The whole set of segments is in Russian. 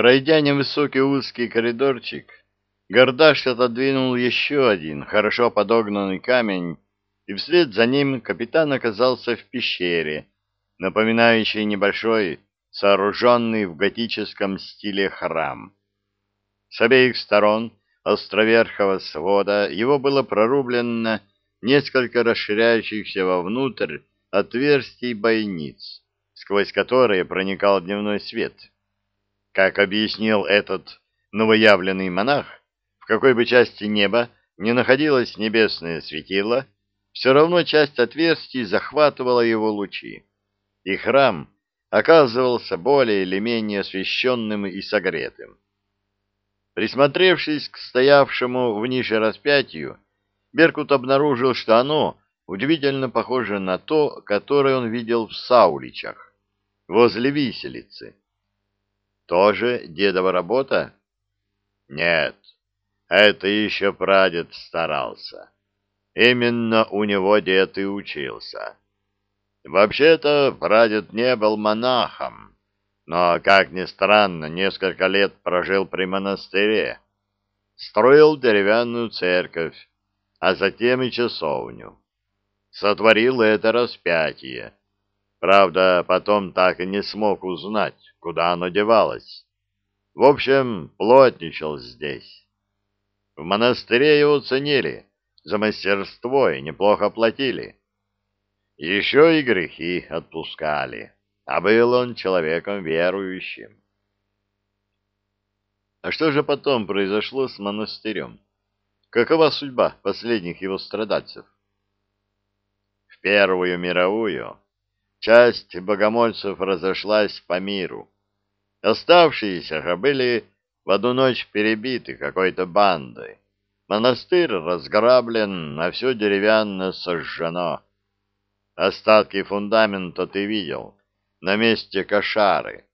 Пройдя невысокий узкий коридорчик, Гордаш отодвинул еще один хорошо подогнанный камень, и вслед за ним капитан оказался в пещере, напоминающей небольшой, сооруженный в готическом стиле храм. С обеих сторон островерхого свода его было прорублено несколько расширяющихся вовнутрь отверстий бойниц, сквозь которые проникал дневной свет. Как объяснил этот новоявленный монах, в какой бы части неба не находилось небесное светило, все равно часть отверстий захватывала его лучи, и храм оказывался более или менее освещенным и согретым. Присмотревшись к стоявшему в нише распятию, Беркут обнаружил, что оно удивительно похоже на то, которое он видел в Сауличах, возле виселицы. Тоже дедова работа? Нет, это еще прадед старался. Именно у него дед и учился. Вообще-то прадед не был монахом, но, как ни странно, несколько лет прожил при монастыре. Строил деревянную церковь, а затем и часовню. Сотворил это распятие. Правда, потом так и не смог узнать, куда оно девалось. В общем, плотничал здесь. В монастыре его ценили, за мастерство и неплохо платили. Еще и грехи отпускали, а был он человеком верующим. А что же потом произошло с монастырем? Какова судьба последних его страдальцев? В Первую мировую часть богомольцев разошлась по миру. Оставшиеся же были в одну ночь перебиты какой-то бандой. Монастырь разграблен, а все деревянно сожжено. Остатки фундамента ты видел, на месте кошары.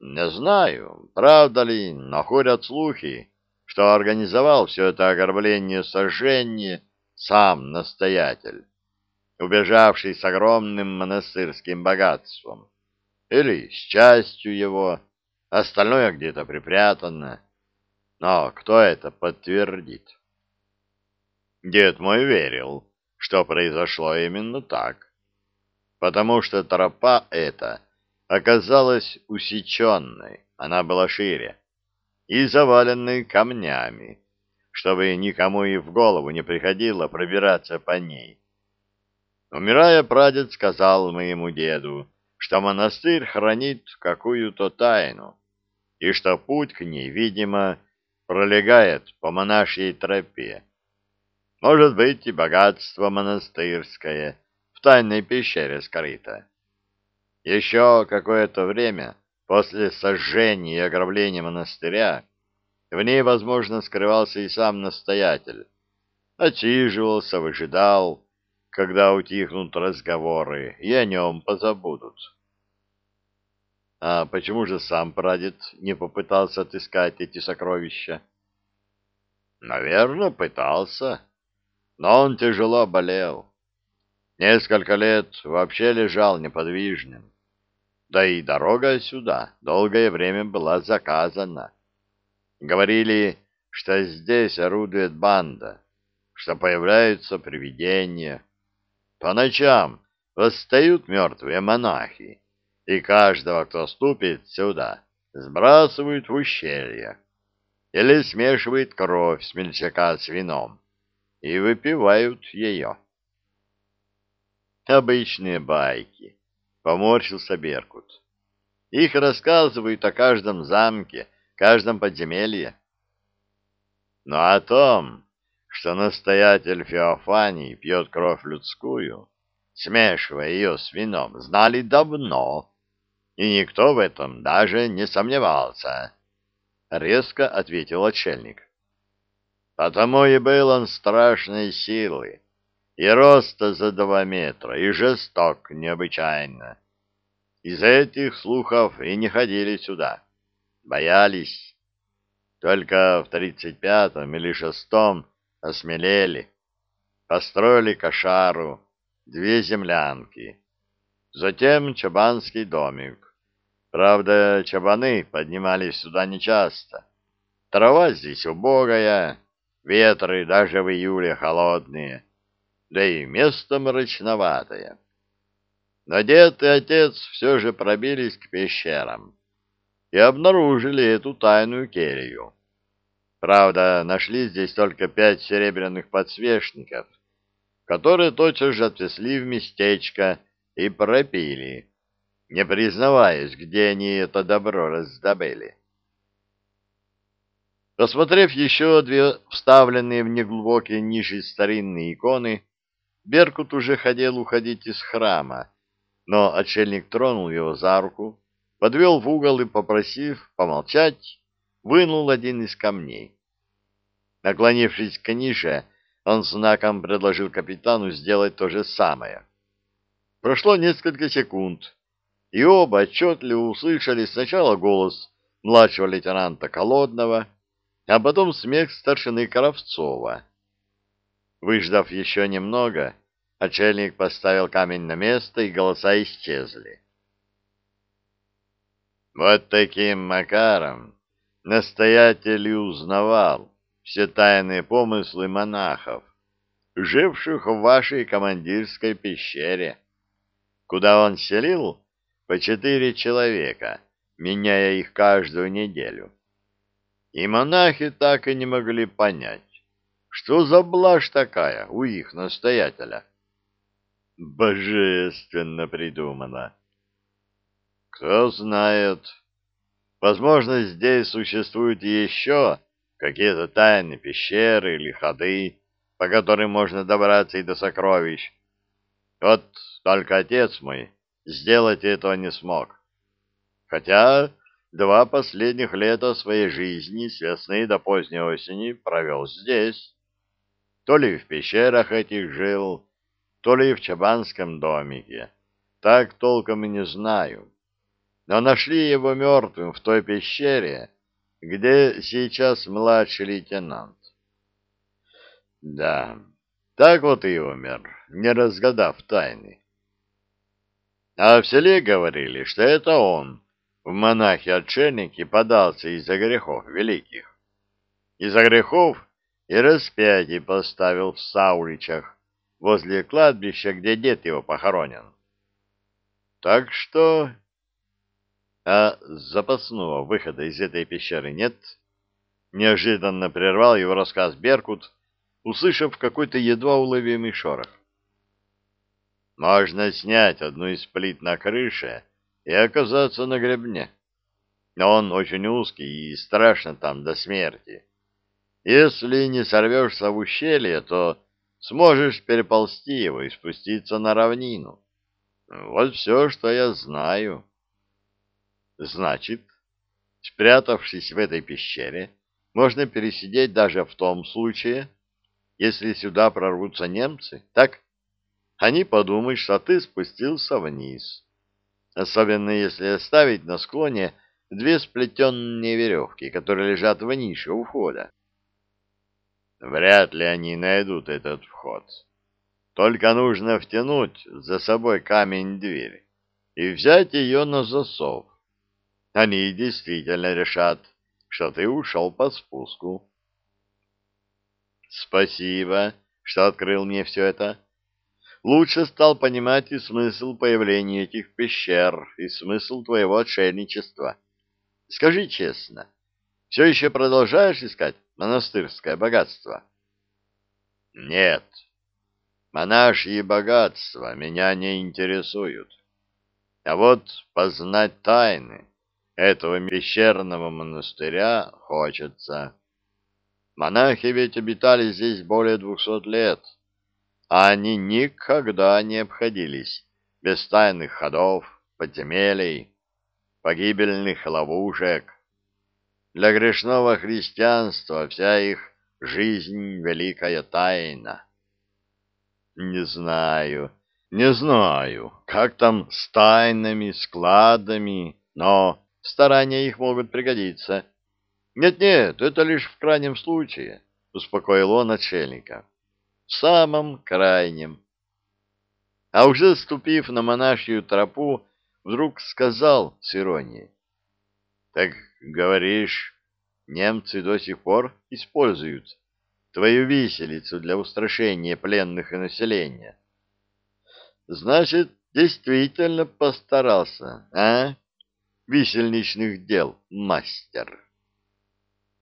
Не знаю, правда ли, но ходят слухи, что организовал все это ограбление сожжение сам настоятель, убежавший с огромным монастырским богатством, или с частью его, остальное где-то припрятано. Но кто это подтвердит? Дед мой верил, что произошло именно так, потому что тропа эта оказалась усеченной, она была шире, и заваленной камнями, чтобы никому и в голову не приходило пробираться по ней. Умирая, прадед сказал моему деду, что монастырь хранит какую-то тайну, и что путь к ней, видимо, пролегает по монашьей тропе. Может быть, и богатство монастырское в тайной пещере скрыто. Еще какое-то время после сожжения и ограбления монастыря в ней, возможно, скрывался и сам настоятель. Отсиживался, выжидал, когда утихнут разговоры, и о нем позабудут. А почему же сам прадед не попытался отыскать эти сокровища? Наверное, пытался но он тяжело болел. Несколько лет вообще лежал неподвижным. Да и дорога сюда долгое время была заказана. Говорили, что здесь орудует банда, что появляются привидения. По ночам восстают мертвые монахи, и каждого, кто ступит сюда, сбрасывают в ущелье или смешивает кровь смельчака с вином и выпивают ее. Обычные байки, поморщился Беркут. Их рассказывают о каждом замке, каждом подземелье. Но о том, что настоятель Феофаний пьет кровь людскую, смешивая ее с вином, знали давно, и никто в этом даже не сомневался, — резко ответил отшельник. Потому и был он страшной силы, и роста за два метра, и жесток необычайно. Из этих слухов и не ходили сюда, боялись. Только в тридцать пятом или шестом осмелели, построили кошару, две землянки, затем чабанский домик, Правда, чабаны поднимались сюда нечасто. Трава здесь убогая, ветры даже в июле холодные, да и место мрачноватое. Но дед и отец все же пробились к пещерам и обнаружили эту тайную келью. Правда, нашли здесь только пять серебряных подсвечников, которые тотчас же отвезли в местечко и пропили, не признаваясь, где они это добро раздобыли. Посмотрев еще две вставленные в неглубокие ниши старинные иконы, Беркут уже хотел уходить из храма, но отшельник тронул его за руку, подвел в угол и, попросив помолчать, вынул один из камней. Наклонившись к нише, он знаком предложил капитану сделать то же самое. Прошло несколько секунд, и оба отчетливо услышали сначала голос младшего лейтенанта Колодного, а потом смех старшины Коровцова. Выждав еще немного, отшельник поставил камень на место, и голоса исчезли. Вот таким макаром настоятель узнавал все тайные помыслы монахов, живших в вашей командирской пещере, куда он селил по четыре человека, меняя их каждую неделю. И монахи так и не могли понять, что за блажь такая у их настоятеля. Божественно придумано. Кто знает, возможно, здесь существует еще какие-то тайные пещеры или ходы, по которым можно добраться и до сокровищ. Вот только отец мой сделать этого не смог. Хотя два последних лета своей жизни с весны до поздней осени провел здесь. То ли в пещерах этих жил, то ли в чабанском домике. Так толком и не знаю. Но нашли его мертвым в той пещере, где сейчас младший лейтенант. Да, так вот и умер, не разгадав тайны. А в селе говорили, что это он, в монахи-отшельники, подался из-за грехов великих. Из-за грехов и распятие поставил в Сауличах, возле кладбища, где дед его похоронен. Так что... А запасного выхода из этой пещеры нет? Неожиданно прервал его рассказ Беркут, услышав какой-то едва уловимый шорох. Можно снять одну из плит на крыше и оказаться на гребне. Но он очень узкий и страшно там до смерти. Если не сорвешься в ущелье, то сможешь переползти его и спуститься на равнину. Вот все, что я знаю. Значит, спрятавшись в этой пещере, можно пересидеть даже в том случае, если сюда прорвутся немцы, так? Они подумают, что ты спустился вниз. Особенно если оставить на склоне две сплетенные веревки, которые лежат в нише у входа. Вряд ли они найдут этот вход. Только нужно втянуть за собой камень-дверь и взять ее на засов. Они действительно решат, что ты ушел по спуску. Спасибо, что открыл мне все это лучше стал понимать и смысл появления этих пещер, и смысл твоего отшельничества. Скажи честно, все еще продолжаешь искать монастырское богатство? Нет, монашьи богатства меня не интересуют. А вот познать тайны этого пещерного монастыря хочется. Монахи ведь обитали здесь более двухсот лет — а они никогда не обходились без тайных ходов, подземелий, погибельных ловушек. Для грешного христианства вся их жизнь — великая тайна. Не знаю, не знаю, как там с тайнами, складами, но старания их могут пригодиться. Нет-нет, это лишь в крайнем случае, — успокоил он отшельника самом крайнем. А уже ступив на монашью тропу, вдруг сказал с иронией. Так говоришь, немцы до сих пор используют твою виселицу для устрашения пленных и населения. Значит, действительно постарался, а? Висельничных дел мастер.